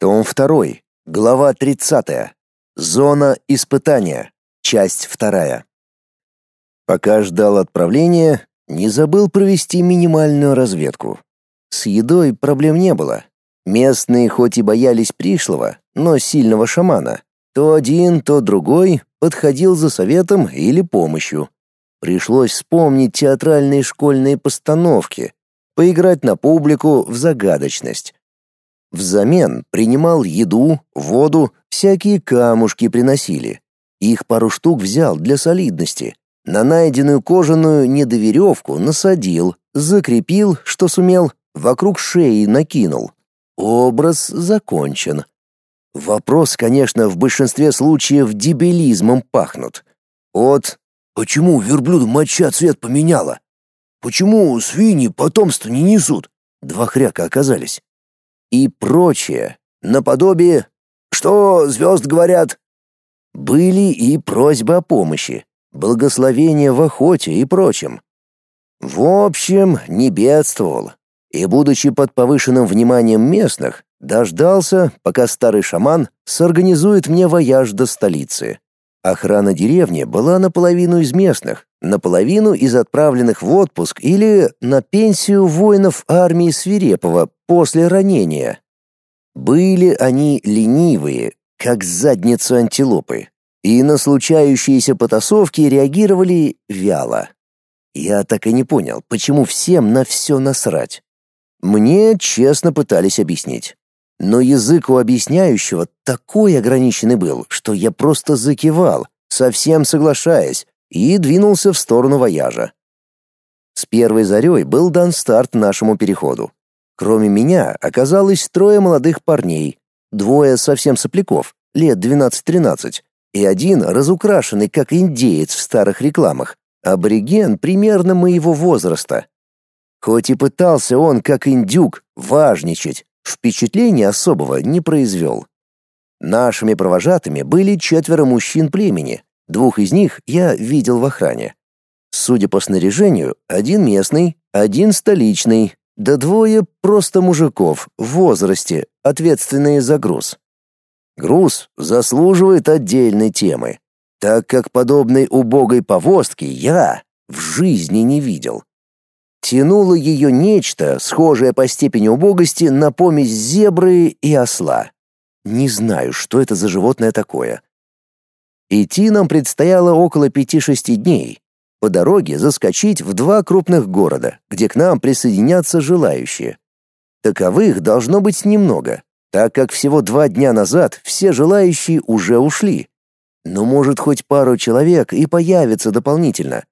Том 2. Глава 30. Зона испытания. Часть 2. Пока ждал отправления, не забыл провести минимальную разведку. С едой проблем не было. Местные хоть и боялись пришлого, но сильного шамана, то один, то другой подходил за советом или помощью. Пришлось вспомнить театральные школьные постановки, поиграть на публику в загадочность. Взамен принимал еду, воду, всякие камушки приносили. Их пару штук взял для солидности. На найденную кожаную недоверевку насадил, закрепил, что сумел, вокруг шеи накинул. Образ закончен. Вопрос, конечно, в большинстве случаев дебилизмом пахнут. От «Почему верблюду моча цвет поменяла? Почему свиньи потомство не несут?» Два хряка оказались. И прочее, наподобие «Что звезд говорят?» Были и просьбы о помощи, благословения в охоте и прочем. В общем, не бедствовал. И, будучи под повышенным вниманием местных, дождался, пока старый шаман сорганизует мне вояж до столицы. Охрана деревни была наполовину из местных, наполовину из отправленных в отпуск или на пенсию воинов армии Свирепова после ранения. Были они ленивые, как задница антилопы, и на случающиеся потасовки реагировали вяло. Я так и не понял, почему всем на все насрать. Мне честно пытались объяснить. Но язык у объясняющего такой ограниченный был, что я просто закивал, совсем соглашаясь, и двинулся в сторону вояжа. С первой зарей был дан старт нашему переходу. Кроме меня оказалось трое молодых парней, двое совсем сопляков, лет 12-13, и один разукрашенный, как индеец в старых рекламах, абориген примерно моего возраста. Хоть и пытался он, как индюк, важничать, впечатления особого не произвел. Нашими провожатыми были четверо мужчин племени, двух из них я видел в охране. Судя по снаряжению, один местный, один столичный, да двое просто мужиков в возрасте, ответственные за груз. Груз заслуживает отдельной темы, так как подобной убогой повозки я в жизни не видел. Тянуло ее нечто, схожее по степени убогости на помесь зебры и осла. Не знаю, что это за животное такое. Идти нам предстояло около пяти-шести дней. По дороге заскочить в два крупных города, где к нам присоединятся желающие. Таковых должно быть немного, так как всего два дня назад все желающие уже ушли. Но может хоть пару человек и появится дополнительно.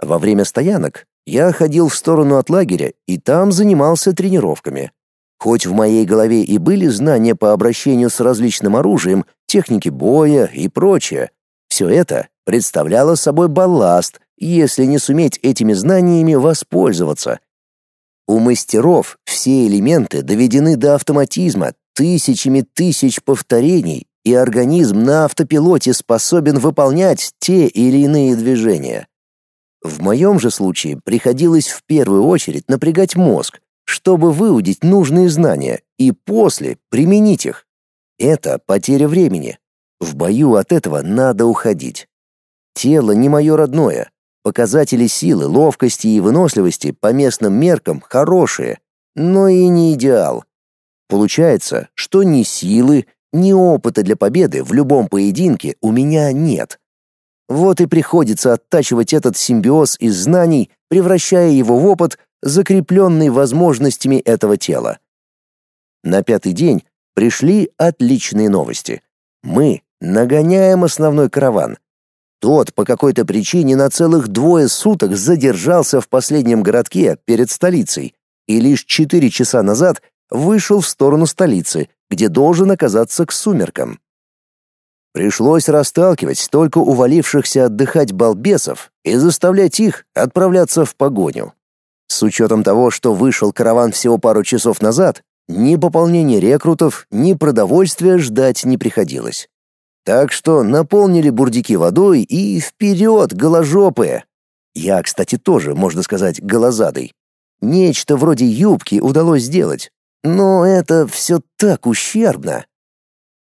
Во время стоянок я ходил в сторону от лагеря и там занимался тренировками. Хоть в моей голове и были знания по обращению с различным оружием, технике боя и прочее, все это представляло собой балласт, если не суметь этими знаниями воспользоваться. У мастеров все элементы доведены до автоматизма тысячами тысяч повторений, и организм на автопилоте способен выполнять те или иные движения. В моем же случае приходилось в первую очередь напрягать мозг, чтобы выудить нужные знания и после применить их. Это потеря времени. В бою от этого надо уходить. Тело не мое родное. Показатели силы, ловкости и выносливости по местным меркам хорошие, но и не идеал. Получается, что ни силы, ни опыта для победы в любом поединке у меня нет. Вот и приходится оттачивать этот симбиоз из знаний, превращая его в опыт, закрепленный возможностями этого тела. На пятый день пришли отличные новости. Мы нагоняем основной караван. Тот по какой-то причине на целых двое суток задержался в последнем городке перед столицей и лишь четыре часа назад вышел в сторону столицы, где должен оказаться к сумеркам. Пришлось расталкивать только увалившихся отдыхать балбесов и заставлять их отправляться в погоню. С учетом того, что вышел караван всего пару часов назад, ни пополнения рекрутов, ни продовольствия ждать не приходилось. Так что наполнили бурдики водой и вперед, голожопые. Я, кстати, тоже, можно сказать, голозадый. Нечто вроде юбки удалось сделать. Но это все так ущербно.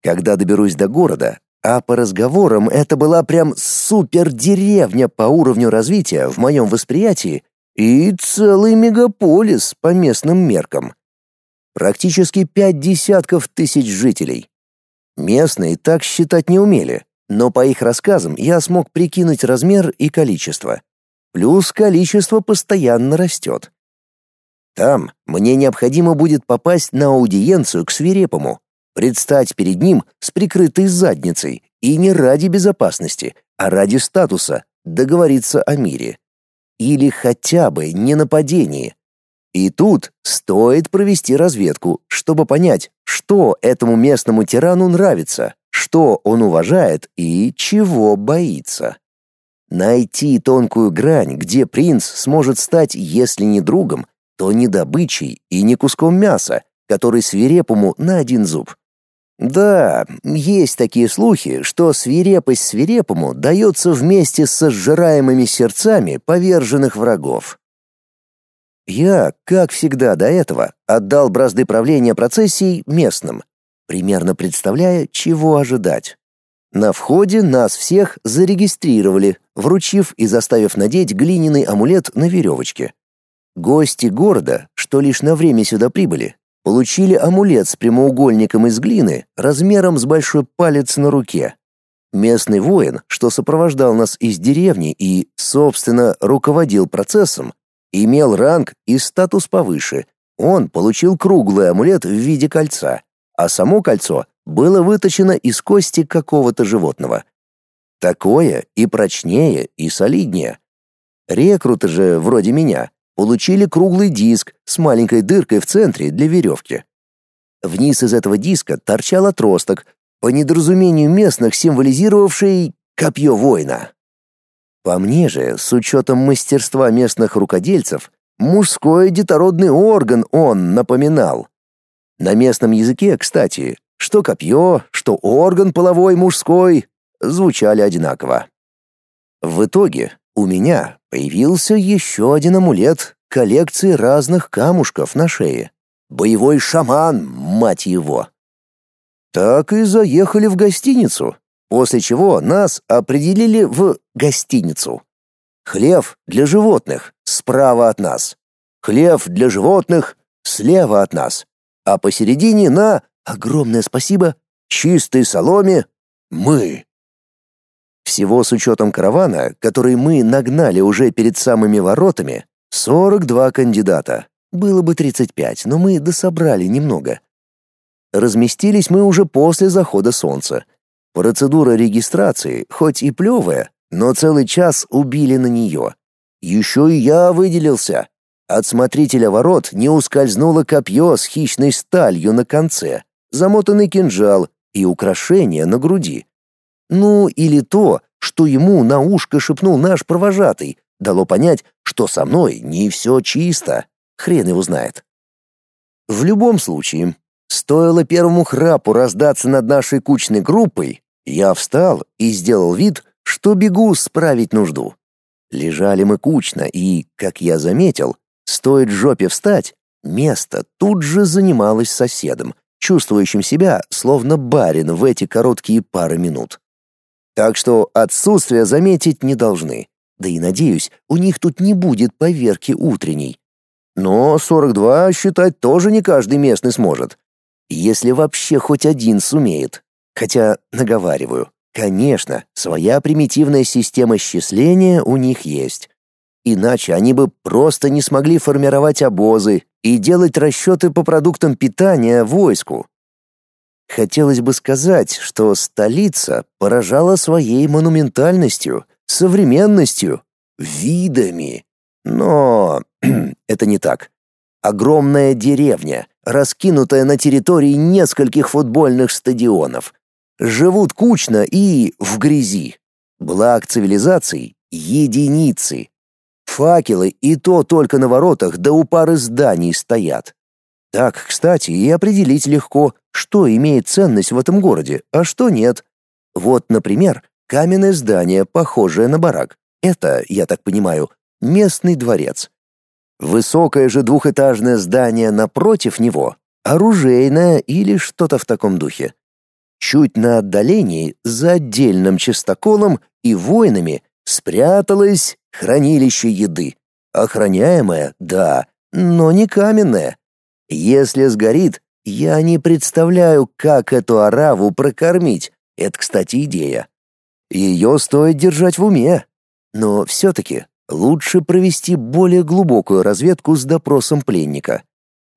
Когда доберусь до города, а по разговорам это была прям супер-деревня по уровню развития в моем восприятии и целый мегаполис по местным меркам. Практически пять десятков тысяч жителей. Местные так считать не умели, но по их рассказам я смог прикинуть размер и количество. Плюс количество постоянно растет. Там мне необходимо будет попасть на аудиенцию к свирепому, предстать перед ним с прикрытой задницей, и не ради безопасности, а ради статуса, договориться о мире. Или хотя бы не нападении. И тут стоит провести разведку, чтобы понять, что этому местному тирану нравится, что он уважает и чего боится. Найти тонкую грань, где принц сможет стать, если не другом, то не добычей и не куском мяса, который свирепому на один зуб. Да, есть такие слухи, что свирепость свирепому дается вместе с сжираемыми сердцами поверженных врагов. Я, как всегда до этого, отдал бразды правления процессией местным, примерно представляя, чего ожидать. На входе нас всех зарегистрировали, вручив и заставив надеть глиняный амулет на веревочке. Гости города, что лишь на время сюда прибыли, получили амулет с прямоугольником из глины размером с большой палец на руке. Местный воин, что сопровождал нас из деревни и, собственно, руководил процессом, имел ранг и статус повыше. Он получил круглый амулет в виде кольца, а само кольцо было выточено из кости какого-то животного. Такое и прочнее, и солиднее. Рекруты же, вроде меня, получили круглый диск с маленькой дыркой в центре для веревки. Вниз из этого диска торчал отросток, по недоразумению местных символизировавший копье воина. По мне же, с учетом мастерства местных рукодельцев, мужской детородный орган он напоминал. На местном языке, кстати, что копье, что орган половой мужской звучали одинаково. В итоге у меня появился еще один амулет коллекции разных камушков на шее. Боевой шаман, мать его. Так и заехали в гостиницу, после чего нас определили в гостиницу. Хлев для животных справа от нас. Хлев для животных слева от нас. А посередине на, огромное спасибо, чистой соломе мы. Всего с учетом каравана, который мы нагнали уже перед самыми воротами, 42 кандидата. Было бы 35, но мы дособрали немного. Разместились мы уже после захода солнца. Процедура регистрации, хоть и плевая, но целый час убили на нее. Еще и я выделился. От смотрителя ворот не ускользнуло копье с хищной сталью на конце, замотанный кинжал и украшение на груди. Ну, или то, что ему на ушко шепнул наш провожатый, дало понять, что со мной не все чисто. Хрен его знает. В любом случае, стоило первому храпу раздаться над нашей кучной группой, я встал и сделал вид, что бегу справить нужду. Лежали мы кучно, и, как я заметил, стоит жопе встать, место тут же занималось соседом, чувствующим себя словно барин в эти короткие пары минут. Так что отсутствие заметить не должны. Да и надеюсь, у них тут не будет поверки утренней. Но 42 считать тоже не каждый местный сможет. Если вообще хоть один сумеет. Хотя, наговариваю, конечно, своя примитивная система счисления у них есть. Иначе они бы просто не смогли формировать обозы и делать расчеты по продуктам питания войску. Хотелось бы сказать, что столица поражала своей монументальностью, современностью, видами. Но это не так. Огромная деревня, раскинутая на территории нескольких футбольных стадионов. Живут кучно и в грязи. Благ цивилизаций — единицы. Факелы и то только на воротах да у пары зданий стоят. Так, кстати, и определить легко, что имеет ценность в этом городе, а что нет. Вот, например, каменное здание, похожее на барак. Это, я так понимаю, местный дворец. Высокое же двухэтажное здание напротив него оружейная или что-то в таком духе. Чуть на отдалении, за отдельным чистоколом и воинами, спряталось хранилище еды. Охраняемое, да, но не каменное. Если сгорит, я не представляю, как эту ораву прокормить. Это, кстати, идея. Ее стоит держать в уме. Но все-таки лучше провести более глубокую разведку с допросом пленника.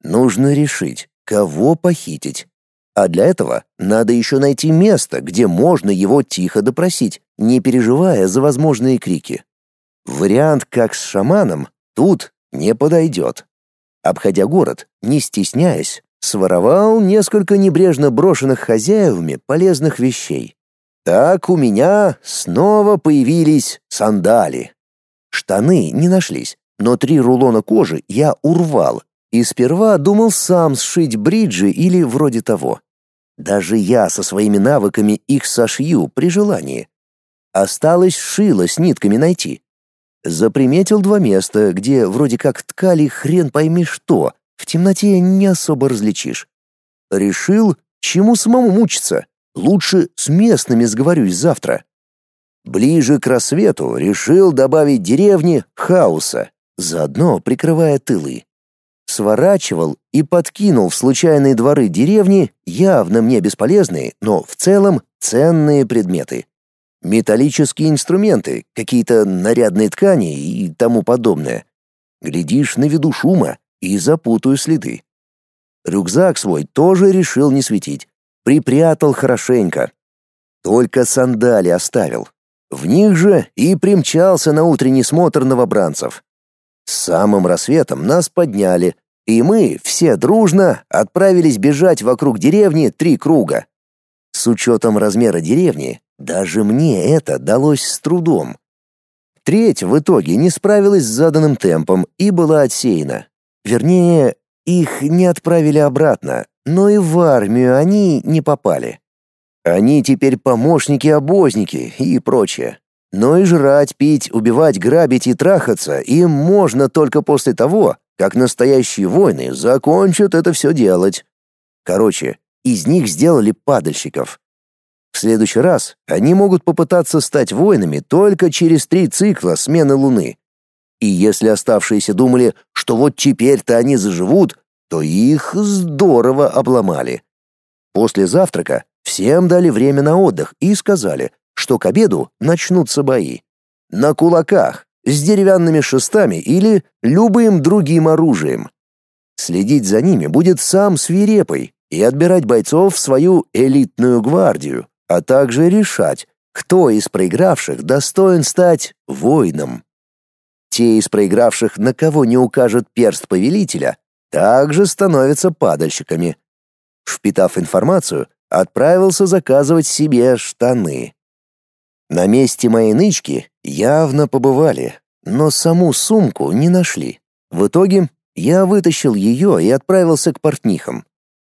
Нужно решить, кого похитить. А для этого надо еще найти место, где можно его тихо допросить, не переживая за возможные крики. Вариант как с шаманом тут не подойдет. Обходя город, не стесняясь, своровал несколько небрежно брошенных хозяевами полезных вещей. Так у меня снова появились сандали. Штаны не нашлись, но три рулона кожи я урвал и сперва думал сам сшить бриджи или вроде того. Даже я со своими навыками их сошью при желании. Осталось шило с нитками найти. Заприметил два места, где вроде как ткали хрен пойми что, в темноте не особо различишь. Решил, чему самому мучиться. Лучше с местными сговорюсь завтра. Ближе к рассвету решил добавить деревни хаоса, заодно прикрывая тылы. Сворачивал и подкинул в случайные дворы деревни явно мне бесполезные, но в целом ценные предметы. Металлические инструменты, какие-то нарядные ткани и тому подобное. Глядишь на виду шума, и запутаю следы. Рюкзак свой тоже решил не светить. Припрятал хорошенько. Только сандали оставил. В них же и примчался на утренний смотр новобранцев. С самым рассветом нас подняли, и мы все дружно отправились бежать вокруг деревни три круга. С учетом размера деревни, даже мне это далось с трудом. Треть в итоге не справилась с заданным темпом и была отсеяна. Вернее, их не отправили обратно, но и в армию они не попали. Они теперь помощники-обозники и прочее. Но и жрать, пить, убивать, грабить и трахаться им можно только после того, как настоящие воины закончат это все делать. Короче, из них сделали падальщиков. В следующий раз они могут попытаться стать воинами только через три цикла смены Луны. И если оставшиеся думали, что вот теперь-то они заживут, то их здорово обломали. После завтрака всем дали время на отдых и сказали, что к обеду начнутся бои. На кулаках, с деревянными шестами или любым другим оружием. Следить за ними будет сам свирепый и отбирать бойцов в свою элитную гвардию, а также решать, кто из проигравших достоин стать воином. Те из проигравших, на кого не укажет перст повелителя, также становятся падальщиками. Впитав информацию, отправился заказывать себе штаны. На месте моей нычки явно побывали, но саму сумку не нашли. В итоге я вытащил ее и отправился к портнихам.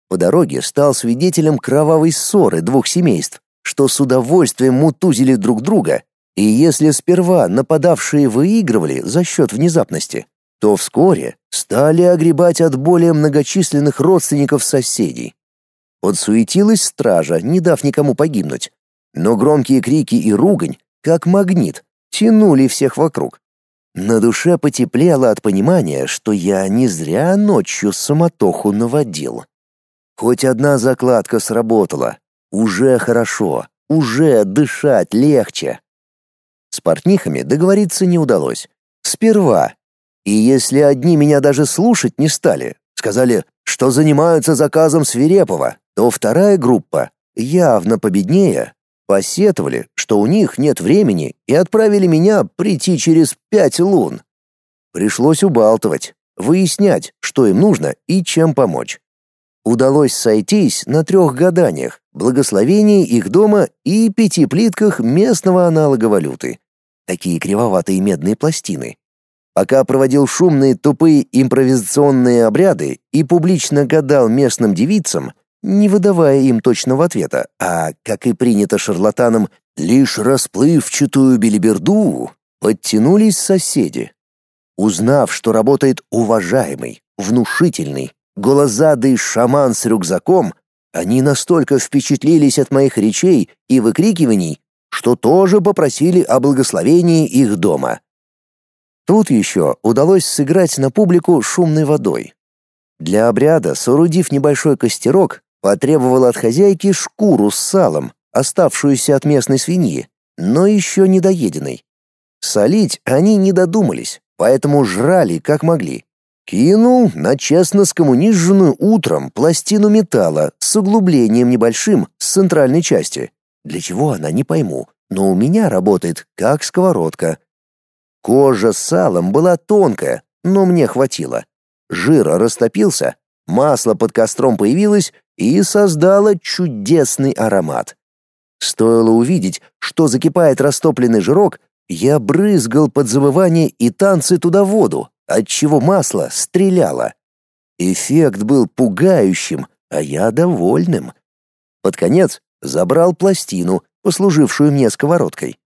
По дороге стал свидетелем кровавой ссоры двух семейств, что с удовольствием мутузили друг друга и если сперва нападавшие выигрывали за счет внезапности, то вскоре стали огребать от более многочисленных родственников соседей. Подсуетилась стража, не дав никому погибнуть, но громкие крики и ругань, как магнит, тянули всех вокруг. На душе потеплело от понимания, что я не зря ночью самотоху наводил. Хоть одна закладка сработала, уже хорошо, уже дышать легче. С портнихами договориться не удалось. Сперва. И если одни меня даже слушать не стали, сказали, что занимаются заказом Свирепова, то вторая группа, явно победнее, посетовали, что у них нет времени и отправили меня прийти через пять лун. Пришлось убалтывать, выяснять, что им нужно и чем помочь. Удалось сойтись на трех гаданиях, благословении их дома и пяти плитках местного аналога валюты. Такие кривоватые медные пластины. Пока проводил шумные тупые импровизационные обряды и публично гадал местным девицам, не выдавая им точного ответа, а, как и принято шарлатанам, лишь расплывчатую белиберду, подтянулись соседи. Узнав, что работает уважаемый, внушительный, голозадый шаман с рюкзаком, они настолько впечатлились от моих речей и выкрикиваний, что тоже попросили о благословении их дома. Тут еще удалось сыграть на публику шумной водой. Для обряда, соорудив небольшой костерок, потребовал от хозяйки шкуру с салом, оставшуюся от местной свиньи, но еще не доеденной. Солить они не додумались, поэтому жрали как могли. Кинул на честно скоммуниженную утром пластину металла с углублением небольшим с центральной части. Для чего она, не пойму, но у меня работает как сковородка. Кожа с салом была тонкая, но мне хватило. Жир растопился, масло под костром появилось и создало чудесный аромат. Стоило увидеть, что закипает растопленный жирок, я брызгал под завывание и танцы туда воду, отчего масло стреляло. Эффект был пугающим, а я довольным. Под конец забрал пластину, послужившую мне сковородкой.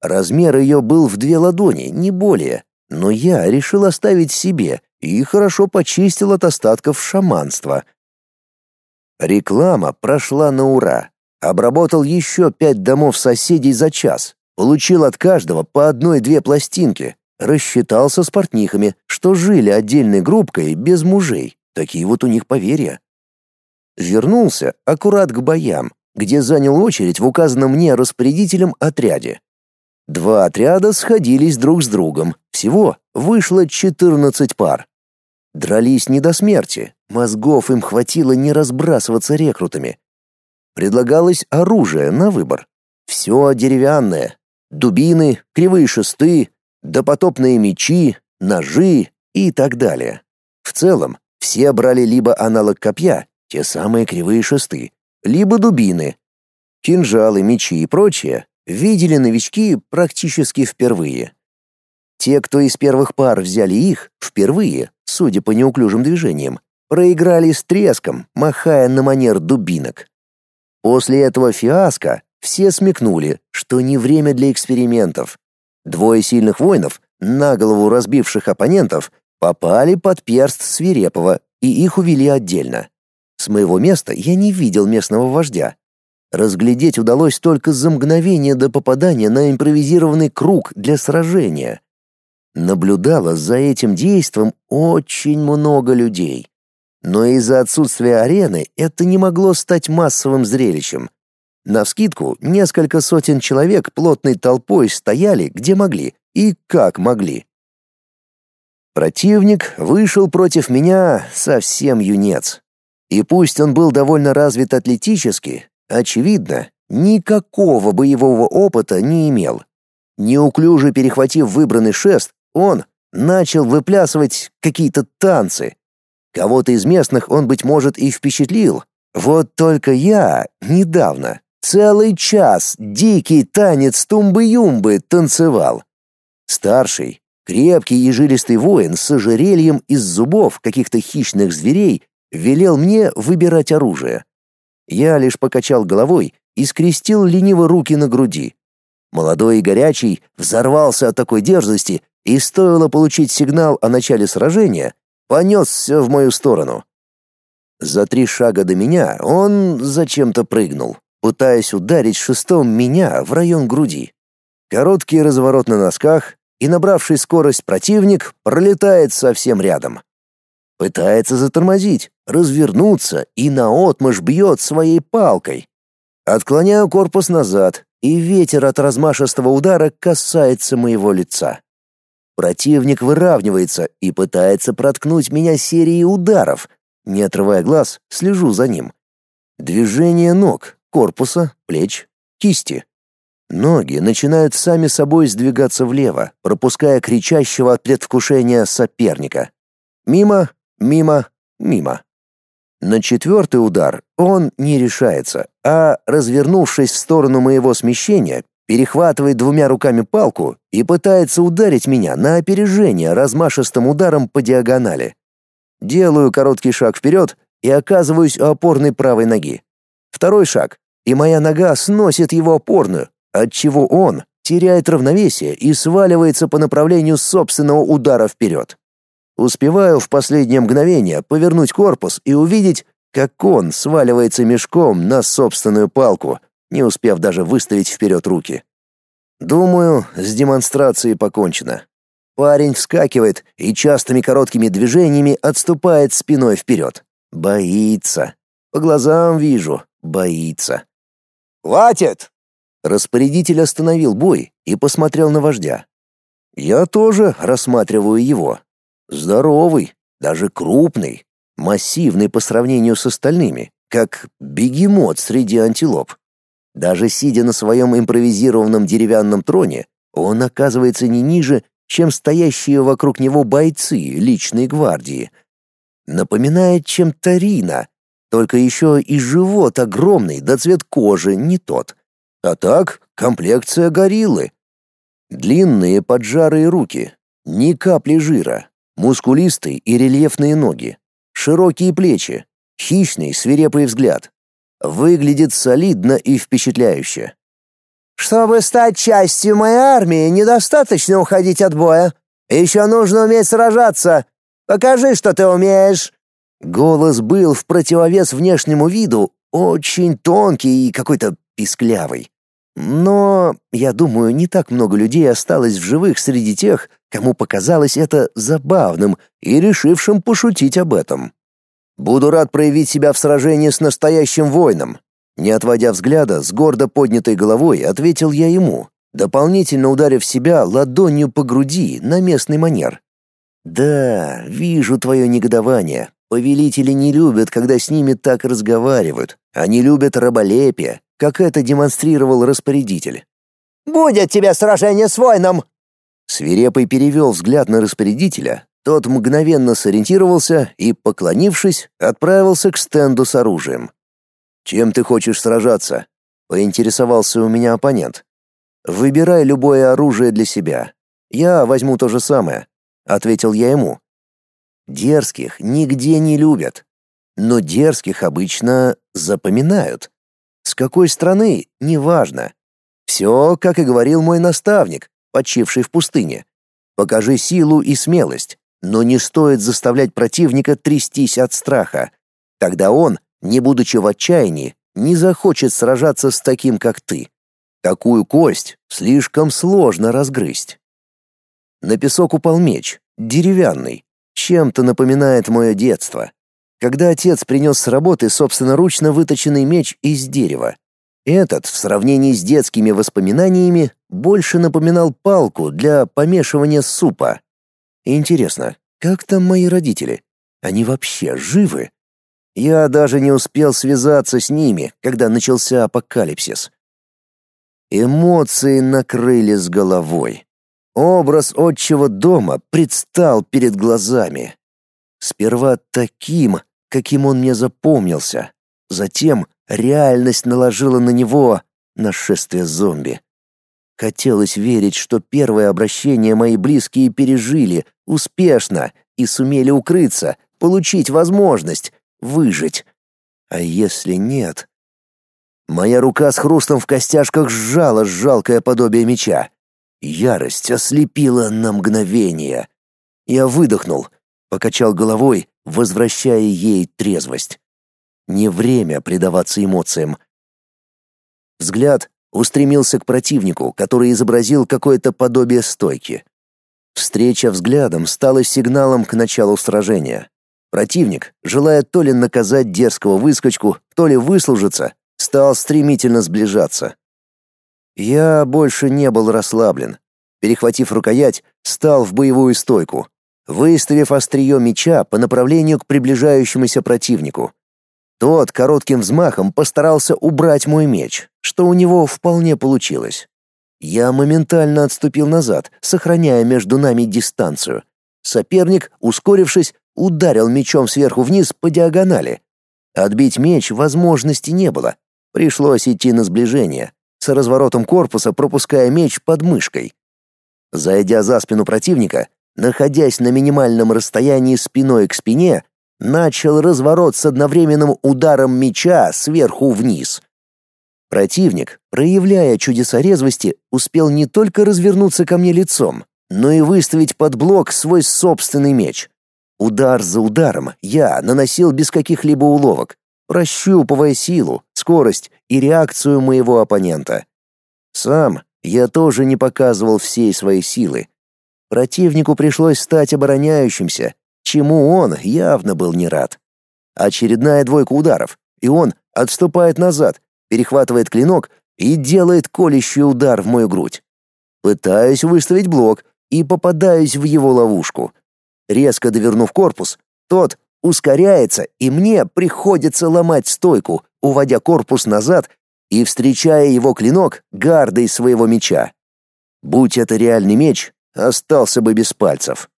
Размер ее был в две ладони, не более, но я решил оставить себе и хорошо почистил от остатков шаманства. Реклама прошла на ура. Обработал еще пять домов соседей за час, получил от каждого по одной-две пластинки, рассчитался с портнихами, что жили отдельной группкой без мужей. Такие вот у них поверья. Вернулся аккурат к боям, где занял очередь в указанном мне распорядителем отряде. Два отряда сходились друг с другом. Всего вышло 14 пар. Дрались не до смерти, мозгов им хватило не разбрасываться рекрутами, Предлагалось оружие на выбор. Все деревянное. Дубины, кривые шесты, допотопные мечи, ножи и так далее. В целом, все брали либо аналог копья, те самые кривые шесты, либо дубины. Кинжалы, мечи и прочее видели новички практически впервые. Те, кто из первых пар взяли их впервые, судя по неуклюжим движениям, проиграли с треском, махая на манер дубинок. После этого фиаско все смекнули, что не время для экспериментов. Двое сильных воинов, на голову разбивших оппонентов, попали под перст Свирепого, и их увели отдельно. С моего места я не видел местного вождя. Разглядеть удалось только за мгновение до попадания на импровизированный круг для сражения. Наблюдало за этим действом очень много людей. Но из-за отсутствия арены это не могло стать массовым зрелищем. Навскидку, несколько сотен человек плотной толпой стояли, где могли и как могли. Противник вышел против меня совсем юнец. И пусть он был довольно развит атлетически, очевидно, никакого боевого опыта не имел. Неуклюже перехватив выбранный шест, он начал выплясывать какие-то танцы, Кого-то из местных он, быть может, и впечатлил. Вот только я недавно целый час дикий танец тумбы-юмбы танцевал. Старший, крепкий и жилистый воин с ожерельем из зубов каких-то хищных зверей велел мне выбирать оружие. Я лишь покачал головой и скрестил лениво руки на груди. Молодой и горячий взорвался от такой дерзости, и стоило получить сигнал о начале сражения, понесся в мою сторону. За три шага до меня он зачем-то прыгнул, пытаясь ударить шестом меня в район груди. Короткий разворот на носках, и набравший скорость противник пролетает совсем рядом. Пытается затормозить, развернуться и наотмашь бьет своей палкой. Отклоняю корпус назад, и ветер от размашистого удара касается моего лица. Противник выравнивается и пытается проткнуть меня серией ударов. Не отрывая глаз, слежу за ним. Движение ног, корпуса, плеч, кисти. Ноги начинают сами собой сдвигаться влево, пропуская кричащего от предвкушения соперника. Мимо, мимо, мимо. На четвертый удар он не решается, а, развернувшись в сторону моего смещения, перехватывает двумя руками палку и пытается ударить меня на опережение размашистым ударом по диагонали. Делаю короткий шаг вперед и оказываюсь у опорной правой ноги. Второй шаг, и моя нога сносит его опорную, отчего он теряет равновесие и сваливается по направлению собственного удара вперед. Успеваю в последнее мгновение повернуть корпус и увидеть, как он сваливается мешком на собственную палку, не успев даже выставить вперед руки. Думаю, с демонстрацией покончено. Парень вскакивает и частыми короткими движениями отступает спиной вперед. Боится. По глазам вижу, боится. «Хватит!» Распорядитель остановил бой и посмотрел на вождя. Я тоже рассматриваю его. Здоровый, даже крупный, массивный по сравнению с остальными, как бегемот среди антилоп. Даже сидя на своем импровизированном деревянном троне, он оказывается не ниже, чем стоящие вокруг него бойцы личной гвардии. Напоминает чем-то Рина, только еще и живот огромный, да цвет кожи не тот. А так, комплекция гориллы. Длинные поджарые руки, ни капли жира, мускулистые и рельефные ноги, широкие плечи, хищный свирепый взгляд. Выглядит солидно и впечатляюще. «Чтобы стать частью моей армии, недостаточно уходить от боя. Еще нужно уметь сражаться. Покажи, что ты умеешь». Голос был в противовес внешнему виду очень тонкий и какой-то писклявый. Но, я думаю, не так много людей осталось в живых среди тех, кому показалось это забавным и решившим пошутить об этом. Буду рад проявить себя в сражении с настоящим воином. Не отводя взгляда, с гордо поднятой головой ответил я ему, дополнительно ударив себя ладонью по груди на местный манер. Да, вижу твое негодование. Повелители не любят, когда с ними так разговаривают. Они любят раболепие, как это демонстрировал распорядитель. «Будет тебе сражение с воином!» Свирепый перевел взгляд на распорядителя, тот мгновенно сориентировался и, поклонившись, отправился к стенду с оружием. «Чем ты хочешь сражаться?» — поинтересовался у меня оппонент. «Выбирай любое оружие для себя. Я возьму то же самое», — ответил я ему. «Дерзких нигде не любят, но дерзких обычно запоминают. С какой страны — неважно. Все, как и говорил мой наставник, почивший в пустыне. Покажи силу и смелость, но не стоит заставлять противника трястись от страха. Тогда он, не будучи в отчаянии, не захочет сражаться с таким, как ты. Такую кость слишком сложно разгрызть. На песок упал меч, деревянный, чем-то напоминает мое детство когда отец принес с работы собственноручно выточенный меч из дерева. Этот, в сравнении с детскими воспоминаниями, больше напоминал палку для помешивания супа. Интересно, как там мои родители? Они вообще живы? Я даже не успел связаться с ними, когда начался апокалипсис. Эмоции накрыли с головой. Образ отчего дома предстал перед глазами. Сперва таким, каким он мне запомнился. Затем реальность наложила на него нашествие зомби. Хотелось верить, что первое обращение мои близкие пережили успешно и сумели укрыться, получить возможность выжить. А если нет? Моя рука с хрустом в костяшках сжала жалкое подобие меча. Ярость ослепила на мгновение. Я выдохнул, покачал головой возвращая ей трезвость. Не время предаваться эмоциям. Взгляд устремился к противнику, который изобразил какое-то подобие стойки. Встреча взглядом стала сигналом к началу сражения. Противник, желая то ли наказать дерзкого выскочку, то ли выслужиться, стал стремительно сближаться. Я больше не был расслаблен. Перехватив рукоять, стал в боевую стойку, выставив острие меча по направлению к приближающемуся противнику. Тот коротким взмахом постарался убрать мой меч, что у него вполне получилось. Я моментально отступил назад, сохраняя между нами дистанцию. Соперник, ускорившись, ударил мечом сверху вниз по диагонали. Отбить меч возможности не было. Пришлось идти на сближение, с разворотом корпуса пропуская меч под мышкой. Зайдя за спину противника, находясь на минимальном расстоянии спиной к спине, начал разворот с одновременным ударом меча сверху вниз. Противник, проявляя чудеса резвости, успел не только развернуться ко мне лицом, но и выставить под блок свой собственный меч. Удар за ударом я наносил без каких-либо уловок, прощупывая силу, скорость и реакцию моего оппонента. Сам я тоже не показывал всей своей силы. Противнику пришлось стать обороняющимся, чему он явно был не рад. Очередная двойка ударов, и он отступает назад, перехватывает клинок и делает колющий удар в мою грудь. Пытаюсь выставить блок и попадаюсь в его ловушку. Резко довернув корпус, тот ускоряется, и мне приходится ломать стойку, уводя корпус назад и встречая его клинок гардой своего меча. Будь это реальный меч, остался бы без пальцев.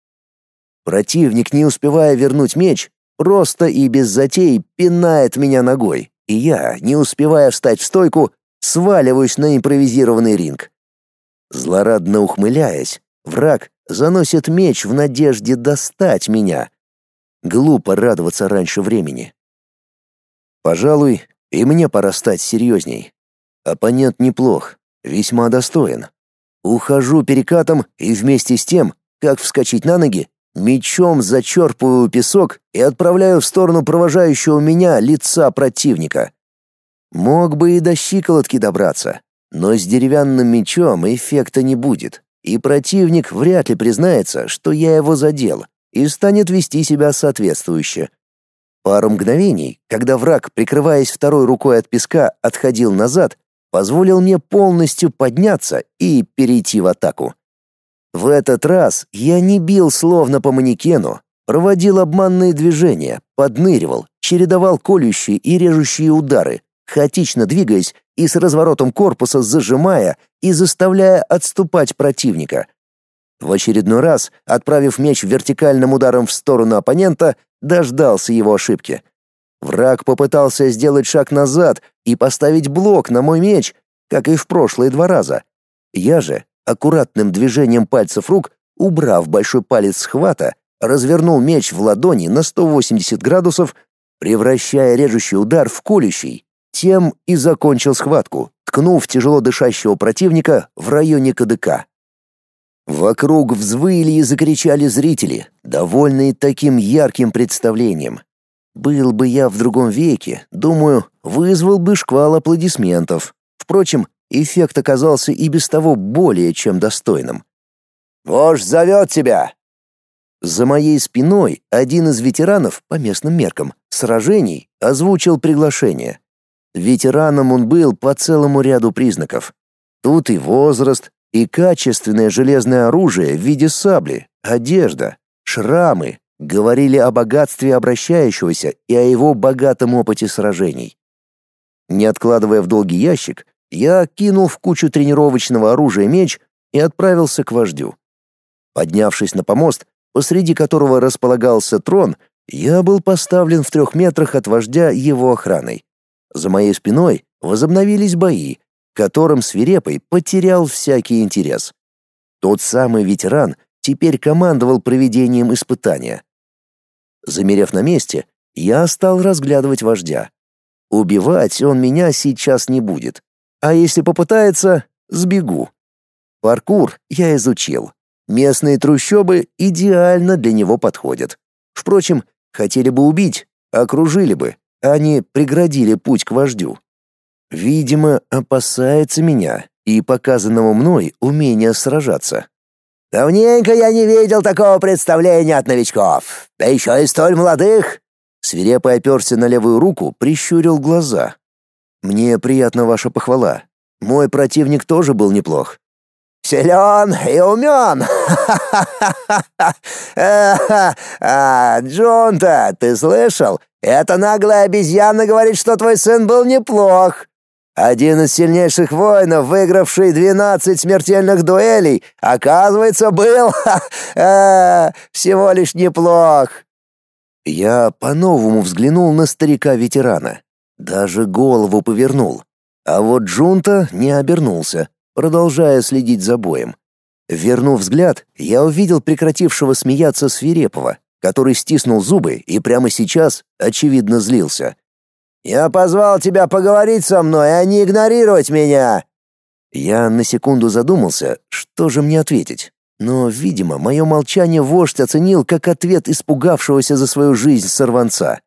Противник, не успевая вернуть меч, просто и без затей пинает меня ногой, и я, не успевая встать в стойку, сваливаюсь на импровизированный ринг. Злорадно ухмыляясь, враг заносит меч в надежде достать меня. Глупо радоваться раньше времени. Пожалуй, и мне пора стать серьезней. Оппонент неплох, весьма достоин. Ухожу перекатом и вместе с тем, как вскочить на ноги, мечом зачерпываю песок и отправляю в сторону провожающего меня лица противника. Мог бы и до щиколотки добраться, но с деревянным мечом эффекта не будет и противник вряд ли признается, что я его задел, и станет вести себя соответствующе. Пару мгновений, когда враг, прикрываясь второй рукой от песка, отходил назад, позволил мне полностью подняться и перейти в атаку. В этот раз я не бил словно по манекену, проводил обманные движения, подныривал, чередовал колющие и режущие удары, хаотично двигаясь и с разворотом корпуса зажимая и заставляя отступать противника. В очередной раз, отправив меч вертикальным ударом в сторону оппонента, дождался его ошибки. Враг попытался сделать шаг назад и поставить блок на мой меч, как и в прошлые два раза. Я же, аккуратным движением пальцев рук, убрав большой палец с хвата, развернул меч в ладони на 180 градусов, превращая режущий удар в колющий, тем и закончил схватку, ткнув тяжело дышащего противника в районе КДК. Вокруг взвыли и закричали зрители, довольные таким ярким представлением. Был бы я в другом веке, думаю, вызвал бы шквал аплодисментов. Впрочем, эффект оказался и без того более чем достойным. «Вождь зовет тебя!» За моей спиной один из ветеранов, по местным меркам, сражений озвучил приглашение. Ветераном он был по целому ряду признаков. Тут и возраст, и качественное железное оружие в виде сабли, одежда, шрамы говорили о богатстве обращающегося и о его богатом опыте сражений. Не откладывая в долгий ящик, я кинул в кучу тренировочного оружия меч и отправился к вождю. Поднявшись на помост, посреди которого располагался трон, я был поставлен в трех метрах от вождя его охраной. За моей спиной возобновились бои, которым свирепый потерял всякий интерес. Тот самый ветеран теперь командовал проведением испытания. Замерев на месте, я стал разглядывать вождя. Убивать он меня сейчас не будет, а если попытается, сбегу. Паркур я изучил. Местные трущобы идеально для него подходят. Впрочем, хотели бы убить, окружили бы, они преградили путь к вождю. Видимо, опасается меня и показанного мной умения сражаться. «Давненько я не видел такого представления от новичков, да еще и столь молодых!» Свирепо оперся на левую руку, прищурил глаза. «Мне приятна ваша похвала. Мой противник тоже был неплох. Силен и умен. А, Джонта, ты слышал? Эта наглая обезьяна говорит, что твой сын был неплох. Один из сильнейших воинов, выигравший двенадцать смертельных дуэлей, оказывается, был э, всего лишь неплох. Я по-новому взглянул на старика-ветерана. Даже голову повернул. А вот Джунта не обернулся продолжая следить за боем. Вернув взгляд, я увидел прекратившего смеяться свирепого, который стиснул зубы и прямо сейчас, очевидно, злился. «Я позвал тебя поговорить со мной, а не игнорировать меня!» Я на секунду задумался, что же мне ответить. Но, видимо, мое молчание вождь оценил как ответ испугавшегося за свою жизнь сорванца.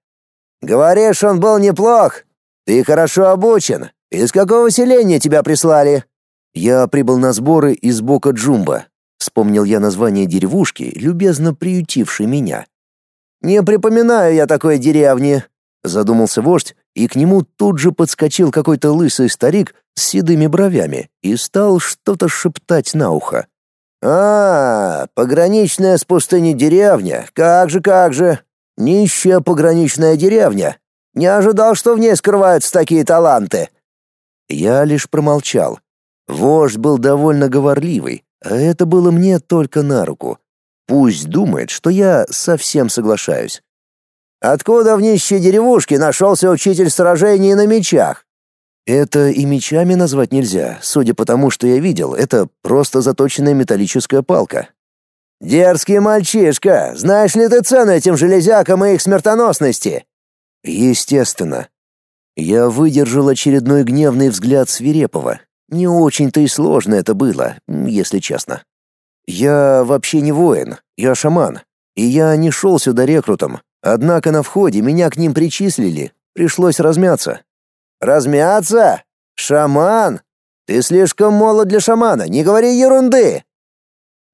«Говоришь, он был неплох? Ты хорошо обучен. Из какого селения тебя прислали?» «Я прибыл на сборы из Бока Джумба», — вспомнил я название деревушки, любезно приютившей меня. «Не припоминаю я такой деревни», — задумался вождь, и к нему тут же подскочил какой-то лысый старик с седыми бровями и стал что-то шептать на ухо. «А, пограничная с пустыней деревня, как же, как же. Нищая пограничная деревня. Не ожидал, что в ней скрываются такие таланты». Я лишь промолчал. Вождь был довольно говорливый, а это было мне только на руку. Пусть думает, что я совсем соглашаюсь. Откуда в нищей деревушке нашелся учитель сражений на мечах? Это и мечами назвать нельзя, судя по тому, что я видел, это просто заточенная металлическая палка. Дерзкий мальчишка, знаешь ли ты цену этим железякам и их смертоносности? Естественно. Я выдержал очередной гневный взгляд свирепого. Не очень-то и сложно это было, если честно. Я вообще не воин, я шаман, и я не шел сюда рекрутом, Однако на входе меня к ним причислили, пришлось размяться. Размяться? Шаман? Ты слишком молод для шамана, не говори ерунды.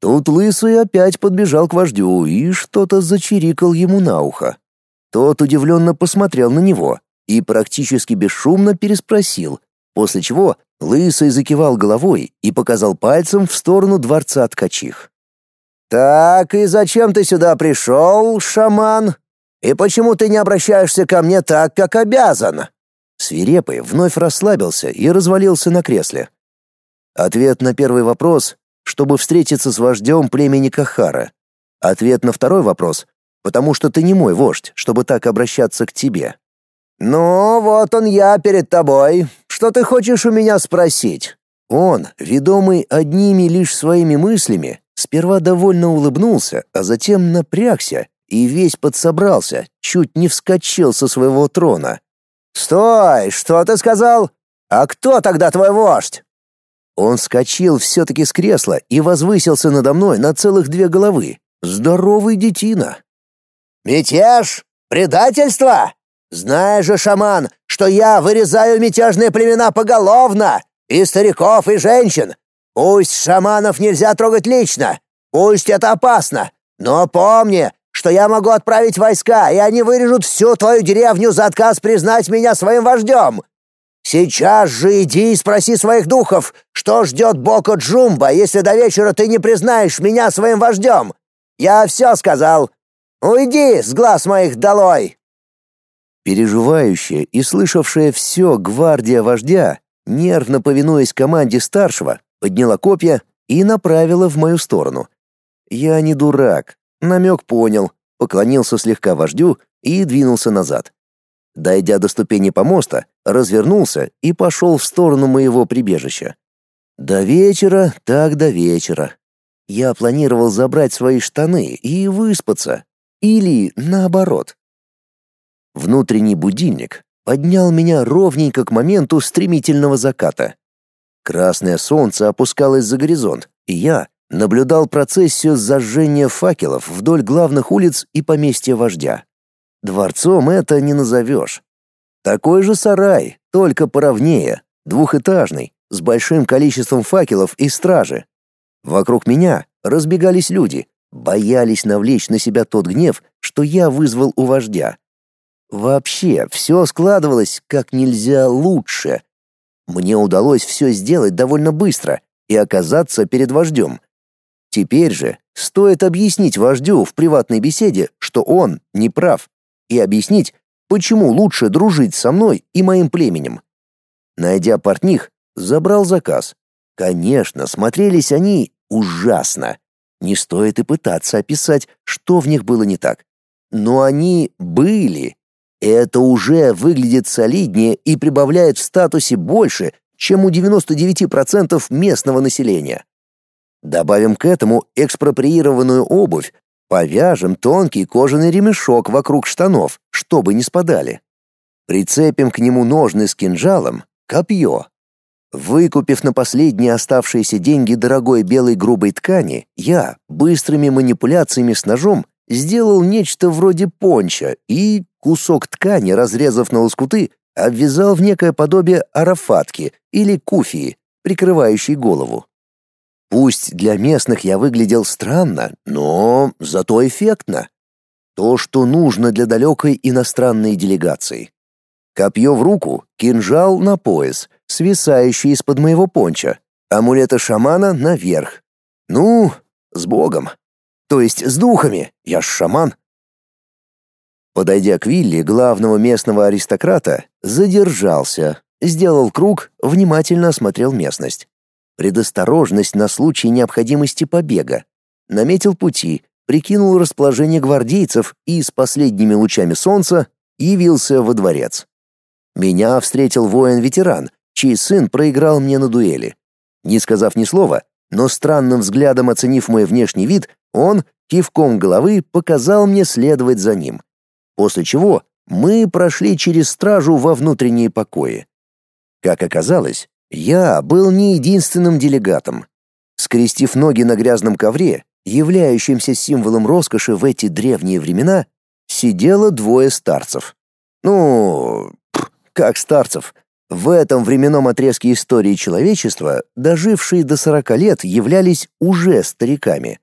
Тут лысый опять подбежал к вождю и что-то зачирикал ему на ухо. Тот удивленно посмотрел на него и практически бесшумно переспросил, после чего лысый закивал головой и показал пальцем в сторону дворца ткачих. «Так, и зачем ты сюда пришел, шаман?» И почему ты не обращаешься ко мне так, как обязан?» Свирепый вновь расслабился и развалился на кресле. Ответ на первый вопрос — чтобы встретиться с вождем племени Кахара. Ответ на второй вопрос — потому что ты не мой вождь, чтобы так обращаться к тебе. «Ну, вот он я перед тобой. Что ты хочешь у меня спросить?» Он, ведомый одними лишь своими мыслями, сперва довольно улыбнулся, а затем напрягся и весь подсобрался, чуть не вскочил со своего трона. «Стой! Что ты сказал? А кто тогда твой вождь?» Он вскочил все-таки с кресла и возвысился надо мной на целых две головы. Здоровый детина. «Мятеж? Предательство? Знаешь же, шаман, что я вырезаю мятежные племена поголовно, и стариков, и женщин. Пусть шаманов нельзя трогать лично, пусть это опасно, но помни, что я могу отправить войска, и они вырежут всю твою деревню за отказ признать меня своим вождем. Сейчас же иди и спроси своих духов, что ждет Боко Джумба, если до вечера ты не признаешь меня своим вождем. Я все сказал. Уйди с глаз моих долой!» Переживающая и слышавшая все гвардия вождя, нервно повинуясь команде старшего, подняла копья и направила в мою сторону. Я не дурак, Намек понял, поклонился слегка вождю и двинулся назад. Дойдя до ступени помоста, развернулся и пошел в сторону моего прибежища. До вечера, так до вечера. Я планировал забрать свои штаны и выспаться. Или наоборот. Внутренний будильник поднял меня ровненько к моменту стремительного заката. Красное солнце опускалось за горизонт, и я, наблюдал процессию зажжения факелов вдоль главных улиц и поместья вождя. Дворцом это не назовешь. Такой же сарай, только поровнее, двухэтажный, с большим количеством факелов и стражи. Вокруг меня разбегались люди, боялись навлечь на себя тот гнев, что я вызвал у вождя. Вообще, все складывалось как нельзя лучше. Мне удалось все сделать довольно быстро и оказаться перед вождем, Теперь же стоит объяснить вождю в приватной беседе, что он не прав, и объяснить, почему лучше дружить со мной и моим племенем. Найдя портних, забрал заказ. Конечно, смотрелись они ужасно. Не стоит и пытаться описать, что в них было не так. Но они были. Это уже выглядит солиднее и прибавляет в статусе больше, чем у 99% местного населения. Добавим к этому экспроприированную обувь, повяжем тонкий кожаный ремешок вокруг штанов, чтобы не спадали. Прицепим к нему ножны с кинжалом, копье. Выкупив на последние оставшиеся деньги дорогой белой грубой ткани, я быстрыми манипуляциями с ножом сделал нечто вроде понча и кусок ткани, разрезав на лоскуты, обвязал в некое подобие арафатки или куфии, прикрывающей голову. Пусть для местных я выглядел странно, но зато эффектно. То, что нужно для далекой иностранной делегации. Копье в руку, кинжал на пояс, свисающий из-под моего понча, амулета шамана наверх. Ну, с богом. То есть с духами, я ж шаман. Подойдя к вилле главного местного аристократа, задержался, сделал круг, внимательно осмотрел местность. Предосторожность на случай необходимости побега. Наметил пути, прикинул расположение гвардейцев и с последними лучами солнца явился во дворец. Меня встретил воин-ветеран, чей сын проиграл мне на дуэли. Не сказав ни слова, но странным взглядом оценив мой внешний вид, он кивком головы показал мне следовать за ним. После чего мы прошли через стражу во внутренние покои. Как оказалось, я был не единственным делегатом. Скрестив ноги на грязном ковре, являющимся символом роскоши в эти древние времена, сидело двое старцев. Ну, как старцев. В этом временном отрезке истории человечества дожившие до сорока лет являлись уже стариками.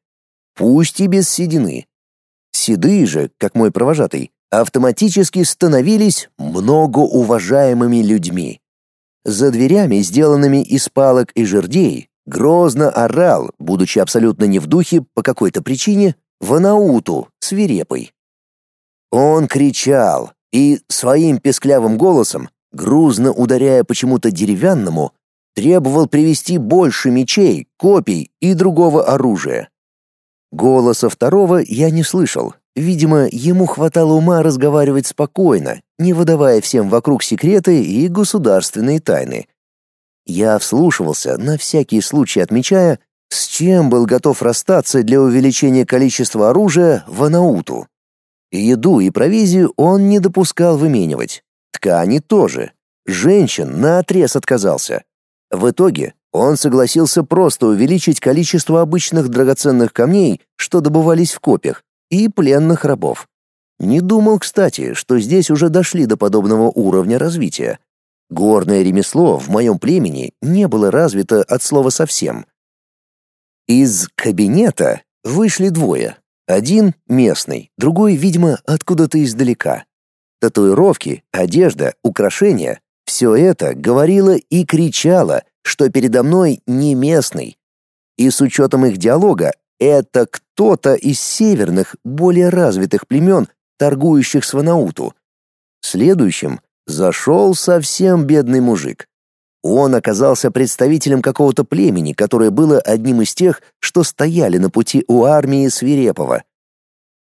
Пусть и без седины. Седые же, как мой провожатый, автоматически становились многоуважаемыми людьми. За дверями, сделанными из палок и жердей, грозно орал, будучи абсолютно не в духе по какой-то причине, Ванауту, свирепый. Он кричал, и своим песклявым голосом, грузно ударяя почему-то деревянному, требовал привести больше мечей, копий и другого оружия. Голоса второго я не слышал. Видимо, ему хватало ума разговаривать спокойно, не выдавая всем вокруг секреты и государственные тайны. Я вслушивался, на всякий случай отмечая, с чем был готов расстаться для увеличения количества оружия в Анауту. Еду и провизию он не допускал выменивать. Ткани тоже. Женщин наотрез отказался. В итоге он согласился просто увеличить количество обычных драгоценных камней, что добывались в копьях, и пленных рабов. Не думал, кстати, что здесь уже дошли до подобного уровня развития. Горное ремесло в моем племени не было развито от слова совсем. Из кабинета вышли двое, один местный, другой, видимо, откуда-то издалека. Татуировки, одежда, украшения — все это говорило и кричало, что передо мной не местный. И с учетом их диалога, это кто-то из северных, более развитых племен, торгующих с Ванауту. Следующим зашел совсем бедный мужик. Он оказался представителем какого-то племени, которое было одним из тех, что стояли на пути у армии Свирепова.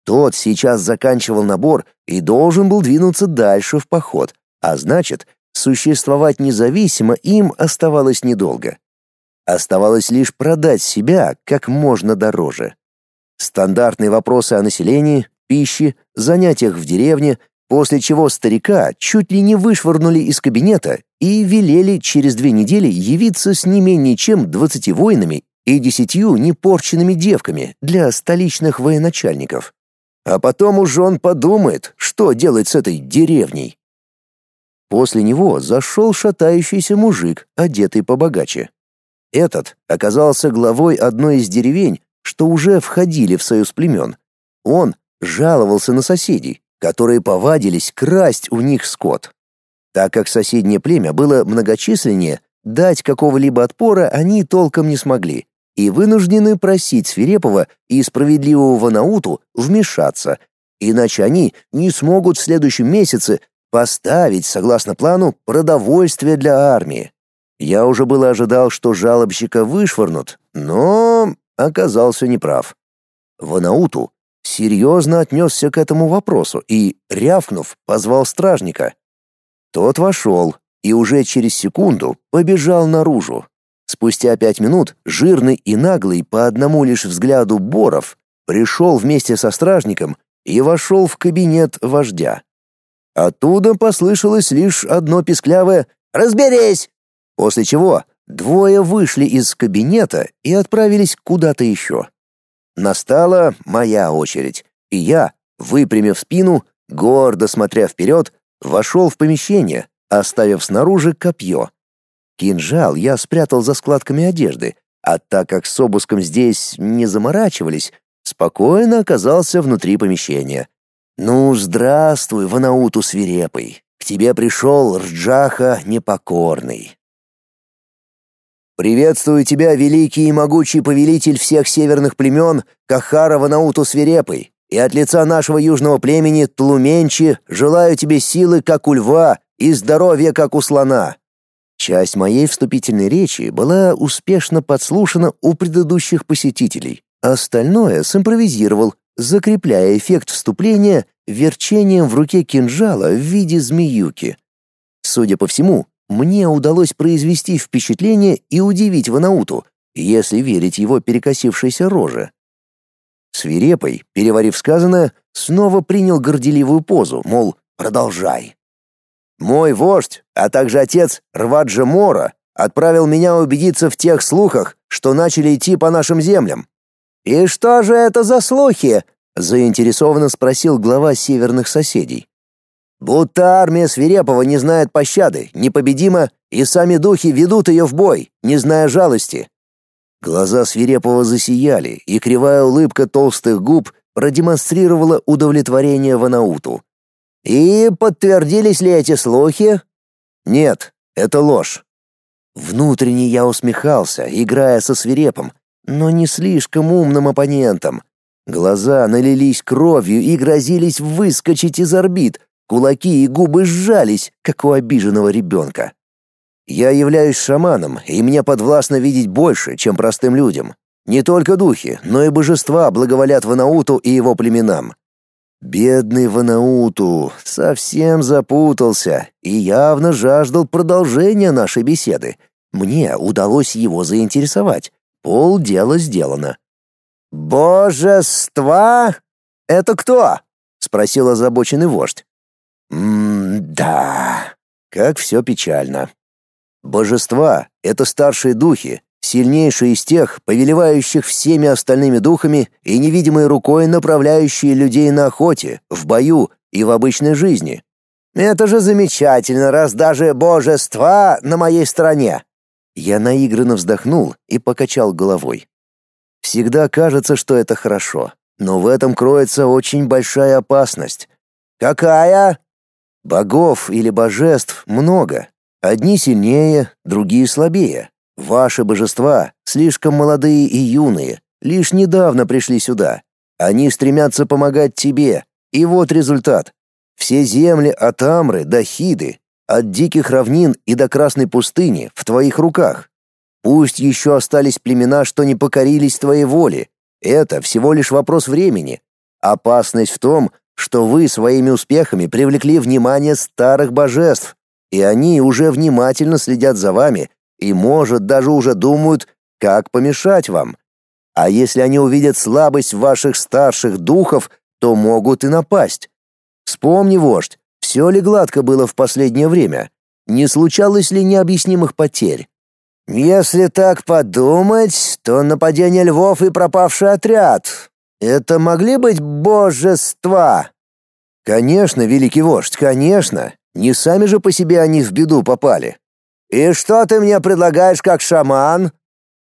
Тот сейчас заканчивал набор и должен был двинуться дальше в поход, а значит, существовать независимо им оставалось недолго. Оставалось лишь продать себя как можно дороже. Стандартные вопросы о населении, пище, занятиях в деревне, после чего старика чуть ли не вышвырнули из кабинета и велели через две недели явиться с не менее чем двадцати воинами и десятью непорченными девками для столичных военачальников. А потом уже он подумает, что делать с этой деревней. После него зашел шатающийся мужик, одетый побогаче. Этот оказался главой одной из деревень, что уже входили в союз племен. Он жаловался на соседей, которые повадились красть у них скот. Так как соседнее племя было многочисленнее, дать какого-либо отпора они толком не смогли и вынуждены просить Свирепова и справедливого Науту вмешаться, иначе они не смогут в следующем месяце поставить, согласно плану, продовольствие для армии. Я уже было ожидал, что жалобщика вышвырнут, но оказался неправ. Ванауту серьезно отнесся к этому вопросу и, рявкнув, позвал стражника. Тот вошел и уже через секунду побежал наружу. Спустя пять минут жирный и наглый по одному лишь взгляду Боров пришел вместе со стражником и вошел в кабинет вождя. Оттуда послышалось лишь одно писклявое «Разберись!», после чего двое вышли из кабинета и отправились куда-то еще. Настала моя очередь, и я, выпрямив спину, гордо смотря вперед, вошел в помещение, оставив снаружи копье. Кинжал я спрятал за складками одежды, а так как с обыском здесь не заморачивались, спокойно оказался внутри помещения. «Ну, здравствуй, Ванауту свирепый! К тебе пришел Рджаха непокорный!» «Приветствую тебя, великий и могучий повелитель всех северных племен, Кахара Ванауту свирепый, и от лица нашего южного племени Тлуменчи желаю тебе силы, как у льва, и здоровья, как у слона. Часть моей вступительной речи была успешно подслушана у предыдущих посетителей. Остальное симпровизировал, закрепляя эффект вступления верчением в руке кинжала в виде змеюки. Судя по всему, мне удалось произвести впечатление и удивить Ванауту, если верить его перекосившейся роже. Свирепый, переварив сказанное, снова принял горделивую позу, мол, продолжай. Мой вождь, а также отец Рваджа Мора, отправил меня убедиться в тех слухах, что начали идти по нашим землям. «И что же это за слухи?» — заинтересованно спросил глава северных соседей. «Будто армия Свирепова не знает пощады, непобедима, и сами духи ведут ее в бой, не зная жалости». Глаза Свирепова засияли, и кривая улыбка толстых губ продемонстрировала удовлетворение Ванауту. И подтвердились ли эти слухи? Нет, это ложь. Внутренне я усмехался, играя со свирепом, но не слишком умным оппонентом. Глаза налились кровью и грозились выскочить из орбит, кулаки и губы сжались, как у обиженного ребенка. Я являюсь шаманом, и мне подвластно видеть больше, чем простым людям. Не только духи, но и божества благоволят Ванауту и его племенам. Бедный Ванауту совсем запутался и явно жаждал продолжения нашей беседы. Мне удалось его заинтересовать. Пол дела сделано. «Божества? Это кто?» — спросил озабоченный вождь. «М-да, как все печально. Божества — это старшие духи, сильнейший из тех, повелевающих всеми остальными духами и невидимой рукой направляющие людей на охоте, в бою и в обычной жизни. Это же замечательно, раз даже божества на моей стороне. Я наигранно вздохнул и покачал головой. Всегда кажется, что это хорошо, но в этом кроется очень большая опасность. Какая? Богов или божеств много. Одни сильнее, другие слабее. Ваши божества слишком молодые и юные, лишь недавно пришли сюда. Они стремятся помогать тебе, и вот результат. Все земли от Амры до Хиды, от диких равнин и до Красной пустыни в твоих руках. Пусть еще остались племена, что не покорились твоей воле. Это всего лишь вопрос времени. Опасность в том, что вы своими успехами привлекли внимание старых божеств, и они уже внимательно следят за вами и, может, даже уже думают, как помешать вам. А если они увидят слабость ваших старших духов, то могут и напасть. Вспомни, вождь, все ли гладко было в последнее время? Не случалось ли необъяснимых потерь? Если так подумать, то нападение львов и пропавший отряд — это могли быть божества? Конечно, великий вождь, конечно. Не сами же по себе они в беду попали. «И что ты мне предлагаешь как шаман?»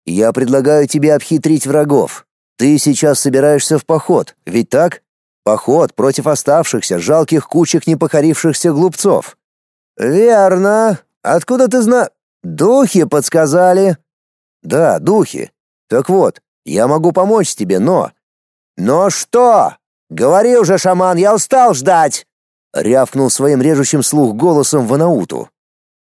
«Я предлагаю тебе обхитрить врагов. Ты сейчас собираешься в поход, ведь так? Поход против оставшихся жалких кучек непокорившихся глупцов». «Верно. Откуда ты зна...» «Духи подсказали». «Да, духи. Так вот, я могу помочь тебе, но...» «Но что? Говори уже, шаман, я устал ждать!» Рявкнул своим режущим слух голосом Ванауту.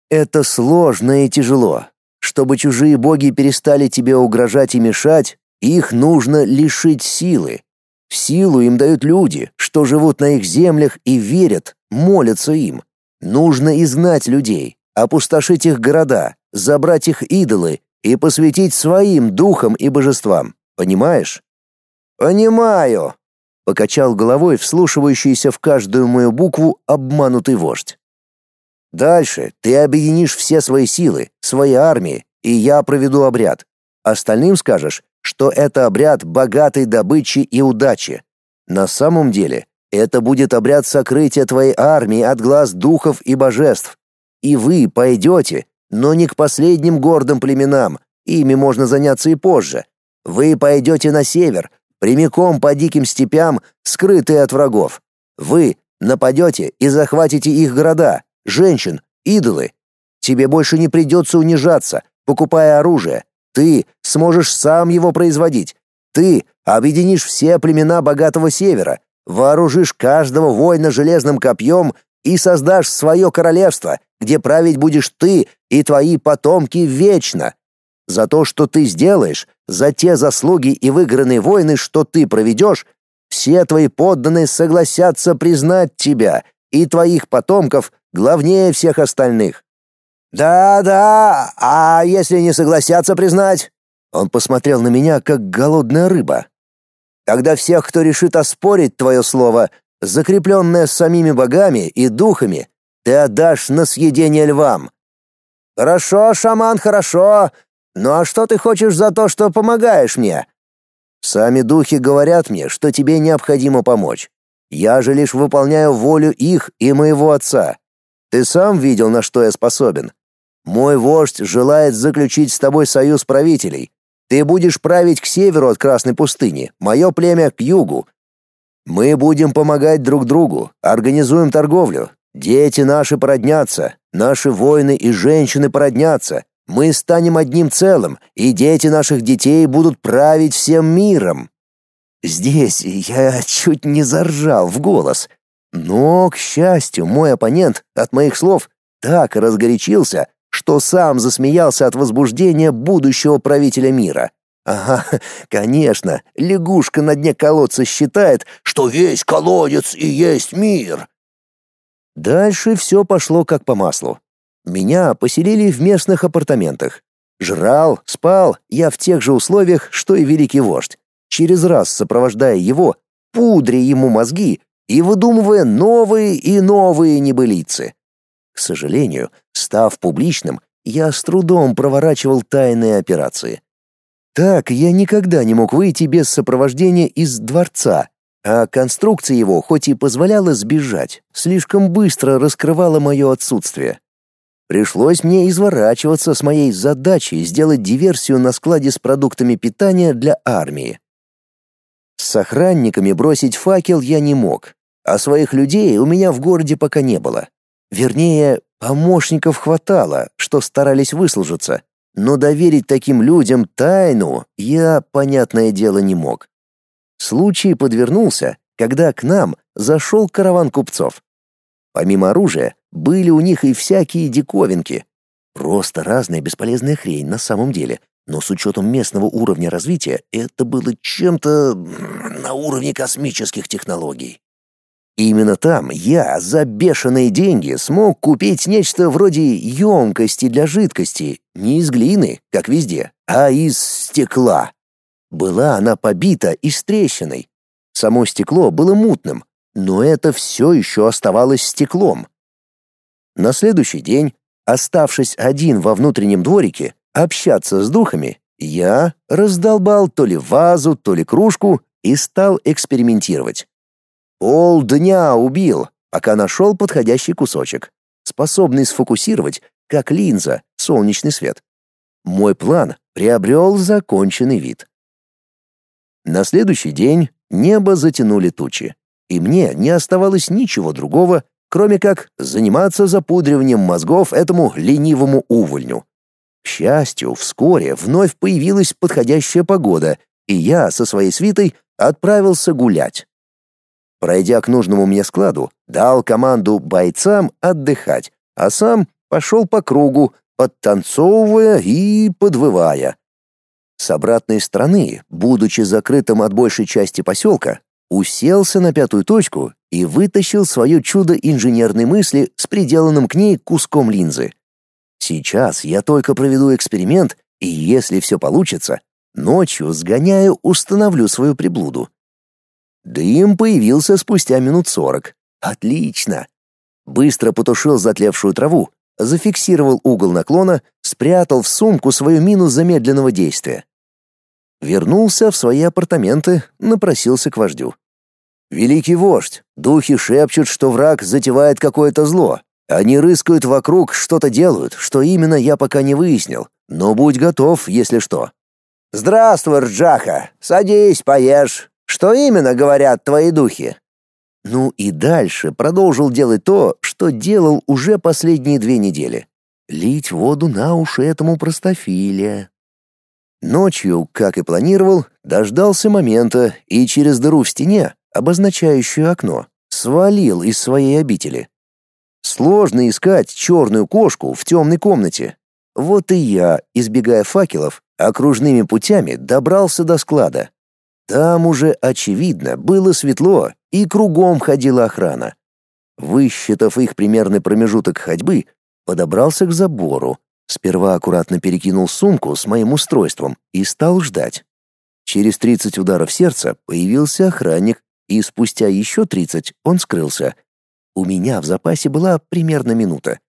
Это сложно и тяжело. Чтобы чужие боги перестали тебе угрожать и мешать, их нужно лишить силы. Силу им дают люди, что живут на их землях и верят, молятся им. Нужно изгнать людей, опустошить их города, забрать их идолы и посвятить своим духам и божествам. Понимаешь? Понимаю, покачал головой вслушивающийся в каждую мою букву обманутый вождь. Дальше ты объединишь все свои силы, свои армии и я проведу обряд. Остальным скажешь, что это обряд богатой добычи и удачи. На самом деле, это будет обряд сокрытия твоей армии от глаз духов и божеств. И вы пойдете, но не к последним гордым племенам, ими можно заняться и позже. Вы пойдете на север, прямиком по диким степям, скрытые от врагов. Вы нападете и захватите их города, женщин, идолы. Тебе больше не придется унижаться, покупая оружие. Ты сможешь сам его производить. Ты объединишь все племена богатого севера, вооружишь каждого воина железным копьем и создашь свое королевство, где править будешь ты и твои потомки вечно. За то, что ты сделаешь, за те заслуги и выигранные войны, что ты проведешь, все твои подданные согласятся признать тебя и твоих потомков главнее всех остальных. Да-да, а если не согласятся признать? Он посмотрел на меня как голодная рыба. Тогда всех, кто решит оспорить твое слово, закрепленное самими богами и духами, ты отдашь на съедение львам. Хорошо, шаман, хорошо. Ну а что ты хочешь за то, что помогаешь мне? Сами духи говорят мне, что тебе необходимо помочь. Я же лишь выполняю волю их и моего отца. Ты сам видел, на что я способен. Мой вождь желает заключить с тобой союз правителей. Ты будешь править к северу от Красной пустыни, мое племя к югу. Мы будем помогать друг другу, организуем торговлю. Дети наши породнятся, наши воины и женщины породнятся, мы станем одним целым, и дети наших детей будут править всем миром. Здесь я чуть не заржал в голос. Но, к счастью, мой оппонент от моих слов так разгорячился, что сам засмеялся от возбуждения будущего правителя мира. Ага, конечно, лягушка на дне колодца считает, что весь колодец и есть мир. Дальше все пошло как по маслу. Меня поселили в местных апартаментах. Жрал, спал я в тех же условиях, что и великий вождь, через раз сопровождая его, пудря ему мозги и выдумывая новые и новые небылицы. К сожалению, став публичным, я с трудом проворачивал тайные операции. Так я никогда не мог выйти без сопровождения из дворца, а конструкция его, хоть и позволяла сбежать, слишком быстро раскрывала мое отсутствие. Пришлось мне изворачиваться с моей задачей сделать диверсию на складе с продуктами питания для армии. С охранниками бросить факел я не мог, а своих людей у меня в городе пока не было. Вернее, помощников хватало, что старались выслужиться, но доверить таким людям тайну я, понятное дело, не мог. Случай подвернулся, когда к нам зашел караван купцов. Помимо оружия, были у них и всякие диковинки. Просто разная бесполезная хрень на самом деле. Но с учетом местного уровня развития, это было чем-то на уровне космических технологий. Именно там я за бешеные деньги смог купить нечто вроде емкости для жидкости, не из глины, как везде, а из стекла. Была она побита и с трещиной. Само стекло было мутным, но это все еще оставалось стеклом. На следующий день, оставшись один во внутреннем дворике, общаться с духами, я раздолбал то ли вазу, то ли кружку и стал экспериментировать. Полдня убил, пока нашел подходящий кусочек, способный сфокусировать, как линза, солнечный свет. Мой план приобрел законченный вид. На следующий день небо затянули тучи, и мне не оставалось ничего другого, кроме как заниматься запудриванием мозгов этому ленивому увольню. К счастью, вскоре вновь появилась подходящая погода, и я со своей свитой отправился гулять. Пройдя к нужному мне складу, дал команду бойцам отдыхать, а сам пошел по кругу, подтанцовывая и подвывая. С обратной стороны, будучи закрытым от большей части поселка, уселся на пятую точку и вытащил свое чудо инженерной мысли с приделанным к ней куском линзы. Сейчас я только проведу эксперимент, и если все получится, ночью сгоняю, установлю свою приблуду. Дым появился спустя минут сорок. Отлично. Быстро потушил затлевшую траву, зафиксировал угол наклона, спрятал в сумку свою мину замедленного действия. Вернулся в свои апартаменты, напросился к вождю. «Великий вождь, духи шепчут, что враг затевает какое-то зло. Они рыскают вокруг, что-то делают, что именно я пока не выяснил. Но будь готов, если что». «Здравствуй, Рджаха! Садись, поешь. Что именно говорят твои духи?» Ну и дальше продолжил делать то, что делал уже последние две недели. Лить воду на уши этому простофиле. Ночью, как и планировал, дождался момента и через дыру в стене, обозначающую окно, свалил из своей обители. Сложно искать черную кошку в темной комнате. Вот и я, избегая факелов, окружными путями добрался до склада. Там уже, очевидно, было светло и кругом ходила охрана. Высчитав их примерный промежуток ходьбы, подобрался к забору, сперва аккуратно перекинул сумку с моим устройством и стал ждать. Через 30 ударов сердца появился охранник, и спустя еще 30 он скрылся. У меня в запасе была примерно минута.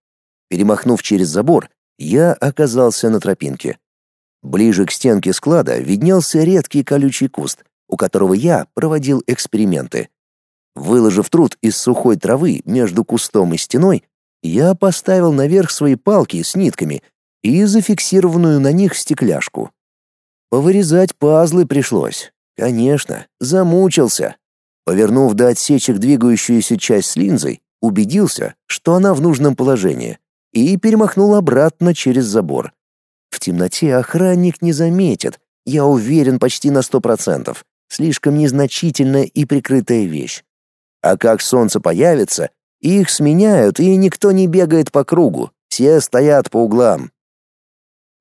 Перемахнув через забор, я оказался на тропинке. Ближе к стенке склада виднелся редкий колючий куст, у которого я проводил эксперименты. Выложив труд из сухой травы между кустом и стеной, я поставил наверх свои палки с нитками и зафиксированную на них стекляшку. Повырезать пазлы пришлось. Конечно, замучился. Повернув до отсечек двигающуюся часть с линзой, убедился, что она в нужном положении, и перемахнул обратно через забор. В темноте охранник не заметит, я уверен почти на сто процентов. Слишком незначительная и прикрытая вещь. А как солнце появится, их сменяют, и никто не бегает по кругу, все стоят по углам.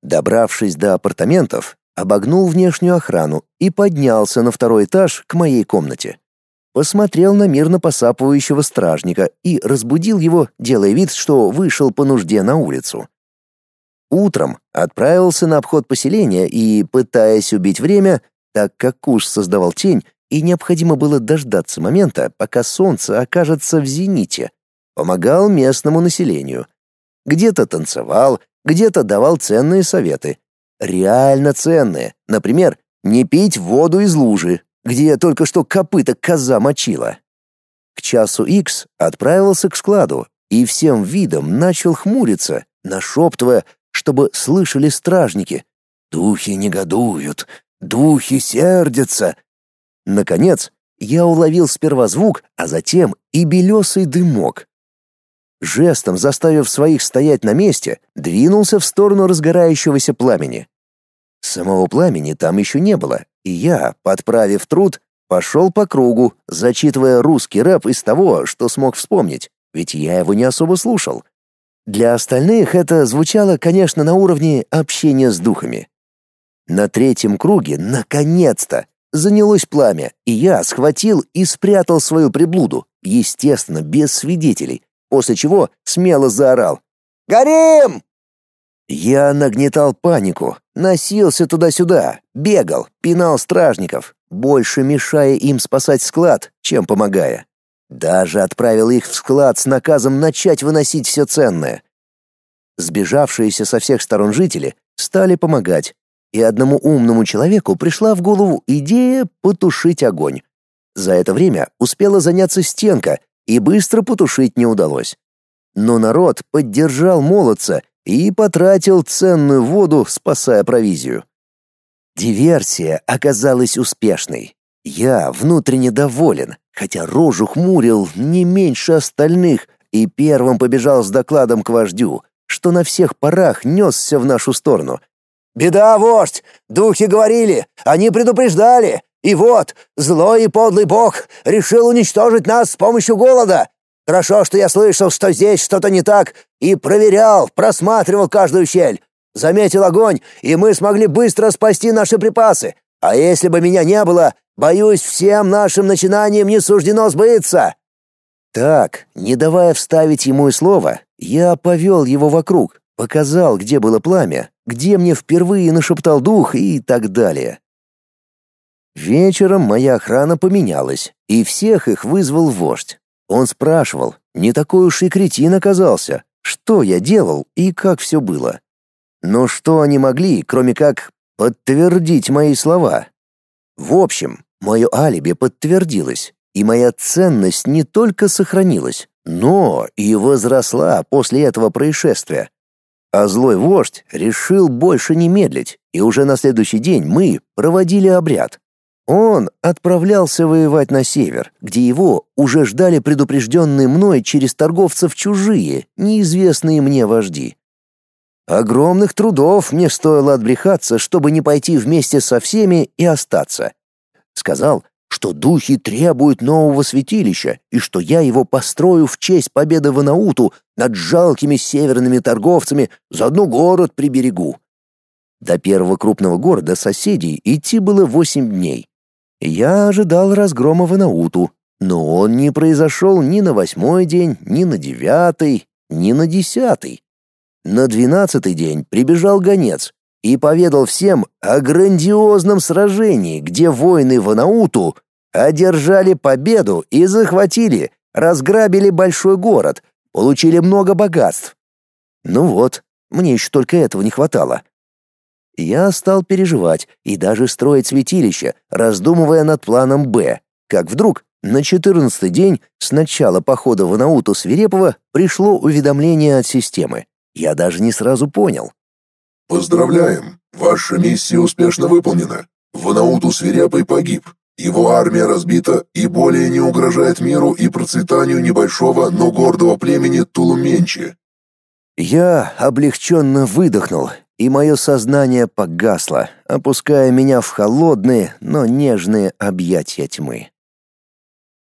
Добравшись до апартаментов, обогнул внешнюю охрану и поднялся на второй этаж к моей комнате. Посмотрел на мирно посапывающего стражника и разбудил его, делая вид, что вышел по нужде на улицу. Утром отправился на обход поселения и, пытаясь убить время, так как куш создавал тень, и необходимо было дождаться момента, пока солнце окажется в зените. Помогал местному населению. Где-то танцевал, где-то давал ценные советы. Реально ценные. Например, не пить воду из лужи, где только что копыта коза мочила. К часу X отправился к складу и всем видом начал хмуриться, нашептывая, чтобы слышали стражники. «Духи негодуют, духи сердятся, Наконец, я уловил сперва звук, а затем и белесый дымок. Жестом заставив своих стоять на месте, двинулся в сторону разгорающегося пламени. Самого пламени там еще не было, и я, подправив труд, пошел по кругу, зачитывая русский рэп из того, что смог вспомнить, ведь я его не особо слушал. Для остальных это звучало, конечно, на уровне общения с духами. На третьем круге, наконец-то, занялось пламя, и я схватил и спрятал свою приблуду, естественно, без свидетелей, после чего смело заорал. «Горим!» Я нагнетал панику, носился туда-сюда, бегал, пинал стражников, больше мешая им спасать склад, чем помогая. Даже отправил их в склад с наказом начать выносить все ценное. Сбежавшиеся со всех сторон жители стали помогать, и одному умному человеку пришла в голову идея потушить огонь. За это время успела заняться стенка, и быстро потушить не удалось. Но народ поддержал молодца и потратил ценную воду, спасая провизию. Диверсия оказалась успешной. Я внутренне доволен, хотя рожу хмурил не меньше остальных и первым побежал с докладом к вождю, что на всех парах несся в нашу сторону — «Беда, вождь! Духи говорили, они предупреждали! И вот, злой и подлый бог решил уничтожить нас с помощью голода! Хорошо, что я слышал, что здесь что-то не так, и проверял, просматривал каждую щель. Заметил огонь, и мы смогли быстро спасти наши припасы. А если бы меня не было, боюсь, всем нашим начинаниям не суждено сбыться». Так, не давая вставить ему и слова, я повел его вокруг, показал, где было пламя, где мне впервые нашептал дух и так далее. Вечером моя охрана поменялась, и всех их вызвал вождь. Он спрашивал, не такой уж и кретин оказался, что я делал и как все было. Но что они могли, кроме как подтвердить мои слова? В общем, мое алиби подтвердилось, и моя ценность не только сохранилась, но и возросла после этого происшествия. А злой вождь решил больше не медлить, и уже на следующий день мы проводили обряд. Он отправлялся воевать на север, где его уже ждали предупрежденные мной через торговцев чужие, неизвестные мне вожди. Огромных трудов мне стоило отбрехаться, чтобы не пойти вместе со всеми и остаться. Сказал, что духи требуют нового святилища и что я его построю в честь победы в Анауту над жалкими северными торговцами, заодно город приберегу. До первого крупного города соседей идти было восемь дней. Я ожидал разгрома в Анауту, но он не произошел ни на восьмой день, ни на девятый, ни на десятый. На двенадцатый день прибежал гонец и поведал всем о грандиозном сражении, где воины Ванауту одержали победу и захватили, разграбили большой город, получили много богатств. Ну вот, мне еще только этого не хватало. Я стал переживать и даже строить святилище, раздумывая над планом «Б», как вдруг на четырнадцатый день с начала похода в Анауту Свирепова пришло уведомление от системы. Я даже не сразу понял. «Поздравляем! Ваша миссия успешно выполнена. Ванауту Свирепый погиб. Его армия разбита и более не угрожает миру и процветанию небольшого, но гордого племени Тулуменчи». Я облегченно выдохнул, и мое сознание погасло, опуская меня в холодные, но нежные объятия тьмы.